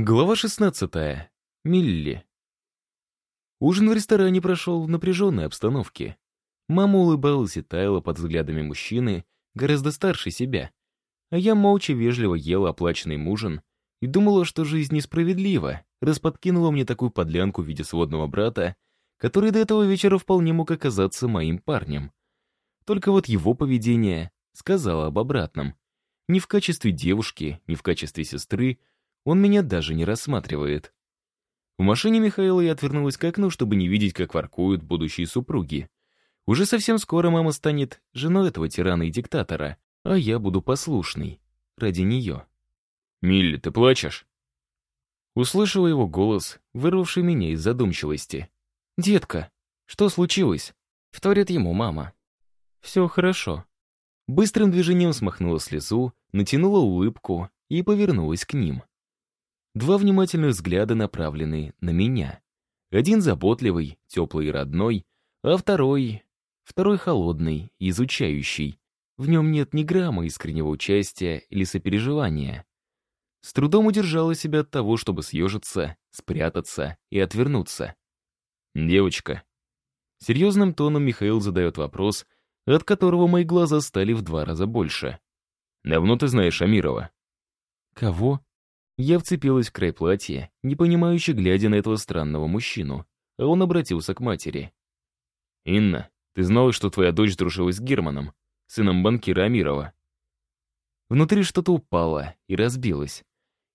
Глава 16. Милли. Ужин в ресторане прошел в напряженной обстановке. Мама улыбалась и таяла под взглядами мужчины, гораздо старше себя. А я молча вежливо ела оплаченный ужин и думала, что жизнь несправедлива, раз подкинула мне такую подлянку в виде сводного брата, который до этого вечера вполне мог оказаться моим парнем. Только вот его поведение сказала об обратном. Ни в качестве девушки, ни в качестве сестры — он меня даже не рассматривает. В машине Михаила я отвернулась к окну, чтобы не видеть, как воркуют будущие супруги. Уже совсем скоро мама станет женой этого тирана и диктатора, а я буду послушный. Ради нее. «Милли, ты плачешь?» Услышала его голос, вырвавший меня из задумчивости. «Детка, что случилось?» — вторит ему мама. «Все хорошо». Быстрым движением смахнула слезу, натянула улыбку и повернулась к ним. Два внимательных взгляда направлены на меня. Один заботливый, теплый и родной, а второй... Второй холодный, изучающий. В нем нет ни грамма искреннего участия или сопереживания. С трудом удержала себя от того, чтобы съежиться, спрятаться и отвернуться. «Девочка». Серьезным тоном Михаил задает вопрос, от которого мои глаза стали в два раза больше. «Давно ты знаешь Амирова?» «Кого?» Я вцепилась в край платья, непонимающе глядя на этого странного мужчину, а он обратился к матери. «Инна, ты знала, что твоя дочь дружила с Германом, сыном банкира Амирова?» Внутри что-то упало и разбилось.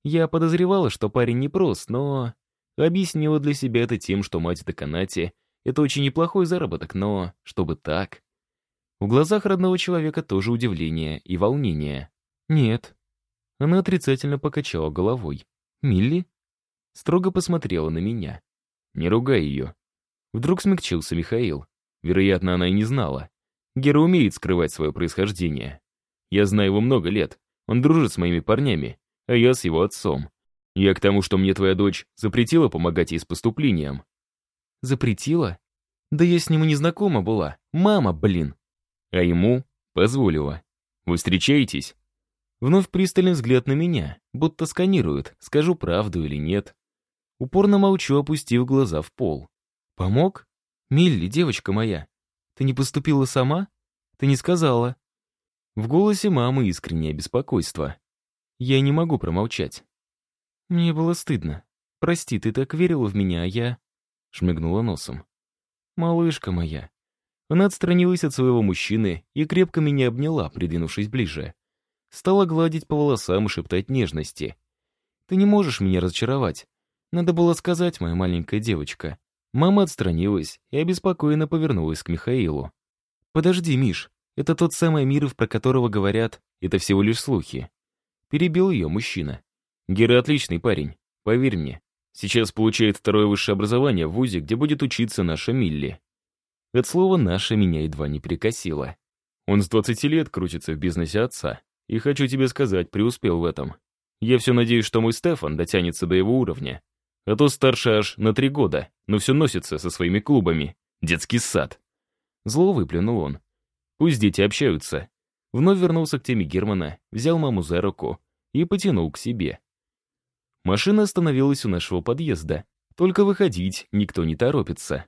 Я подозревала, что парень непрост, но... Объяснила для себя это тем, что мать в деканате — это очень неплохой заработок, но чтобы так... В глазах родного человека тоже удивление и волнение. «Нет, она отрицательно покачала головой. «Милли?» Строго посмотрела на меня. «Не ругай ее». Вдруг смягчился Михаил. Вероятно, она и не знала. Гера умеет скрывать свое происхождение. Я знаю его много лет. Он дружит с моими парнями, а я с его отцом. Я к тому, что мне твоя дочь запретила помогать ей с поступлением. Запретила? Да я с ним и не знакома была. Мама, блин. А ему позволила. Вы встречаетесь? Вновь пристальный взгляд на меня, будто сканирует, скажу правду или нет. Упорно молчу, опустив глаза в пол. «Помог? Милли, девочка моя, ты не поступила сама? Ты не сказала?» В голосе мамы искреннее беспокойство. Я не могу промолчать. Мне было стыдно. Прости, ты так верила в меня, а я... Шмыгнула носом. Малышка моя. Она отстранилась от своего мужчины и крепко меня обняла, придвинувшись ближе. Стала гладить по волосам и шептать нежности. «Ты не можешь меня разочаровать. Надо было сказать, моя маленькая девочка». Мама отстранилась и обеспокоенно повернулась к Михаилу. «Подожди, Миш, это тот самый Миров, про которого говорят, это всего лишь слухи». Перебил ее мужчина. «Гера отличный парень, поверь мне. Сейчас получает второе высшее образование в ВУЗе, где будет учиться наша Милли». Это слово «наша» меня едва не перекосило. Он с 20 лет крутится в бизнесе отца. И хочу тебе сказать, преуспел в этом. Я все надеюсь, что мой Стефан дотянется до его уровня. А то старше аж на три года, но все носится со своими клубами. Детский сад. Зло выплюнул он. Пусть дети общаются. Вновь вернулся к теме Германа, взял маму за руку и потянул к себе. Машина остановилась у нашего подъезда. Только выходить никто не торопится.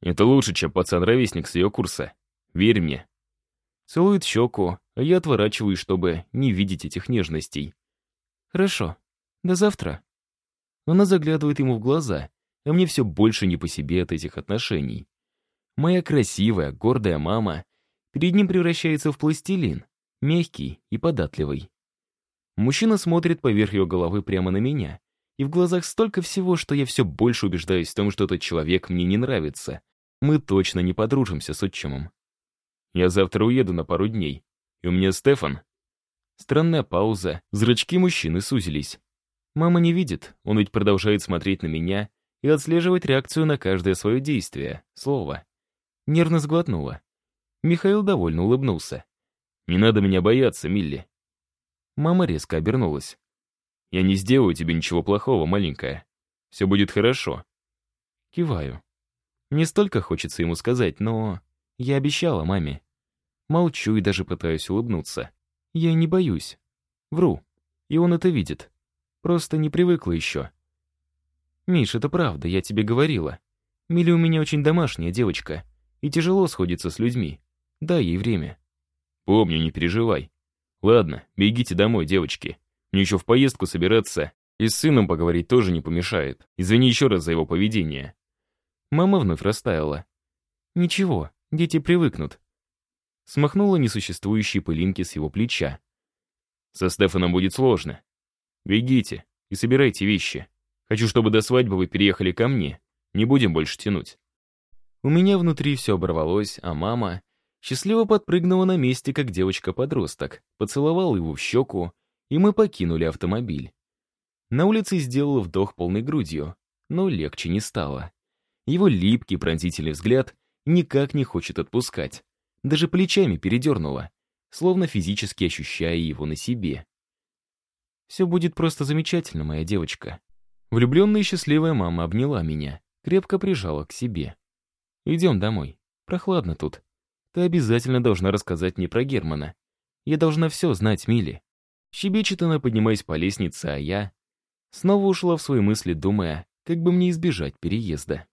Это лучше, чем пацан-ровесник с ее курса. Верь мне. Целует щеку, а я отворачиваюсь, чтобы не видеть этих нежностей. «Хорошо. До завтра». Она заглядывает ему в глаза, а мне все больше не по себе от этих отношений. Моя красивая, гордая мама перед ним превращается в пластилин, мягкий и податливый. Мужчина смотрит поверх ее головы прямо на меня, и в глазах столько всего, что я все больше убеждаюсь в том, что этот человек мне не нравится. Мы точно не подружимся с отчимом. Я завтра уеду на пару дней. И у меня Стефан. Странная пауза. Зрачки мужчины сузились. Мама не видит, он ведь продолжает смотреть на меня и отслеживать реакцию на каждое свое действие, слово. Нервно сглотнула. Михаил довольно улыбнулся. «Не надо меня бояться, Милли». Мама резко обернулась. «Я не сделаю тебе ничего плохого, маленькая. Все будет хорошо». Киваю. Не столько хочется ему сказать, но я обещала маме. Молчу и даже пытаюсь улыбнуться. Я не боюсь. Вру. И он это видит. Просто не привыкла еще. Миш, это правда, я тебе говорила. Миля у меня очень домашняя девочка, и тяжело сходится с людьми. Дай ей время. Помню, не переживай. Ладно, бегите домой, девочки. Мне еще в поездку собираться, и с сыном поговорить тоже не помешает. Извини еще раз за его поведение. Мама вновь растаяла. Ничего, дети привыкнут. Смахнула несуществующие пылинки с его плеча. Со Стефаном будет сложно. Бегите и собирайте вещи. Хочу, чтобы до свадьбы вы переехали ко мне. Не будем больше тянуть. У меня внутри все оборвалось, а мама счастливо подпрыгнула на месте, как девочка-подросток, поцеловала его в щеку, и мы покинули автомобиль. На улице сделала вдох полной грудью, но легче не стало. Его липкий пронзительный взгляд никак не хочет отпускать. Даже плечами передернула, словно физически ощущая его на себе. «Все будет просто замечательно, моя девочка». Влюбленная и счастливая мама обняла меня, крепко прижала к себе. «Идем домой. Прохладно тут. Ты обязательно должна рассказать мне про Германа. Я должна все знать, Милли». Щебечет она, поднимаясь по лестнице, а я снова ушла в свои мысли, думая, как бы мне избежать переезда.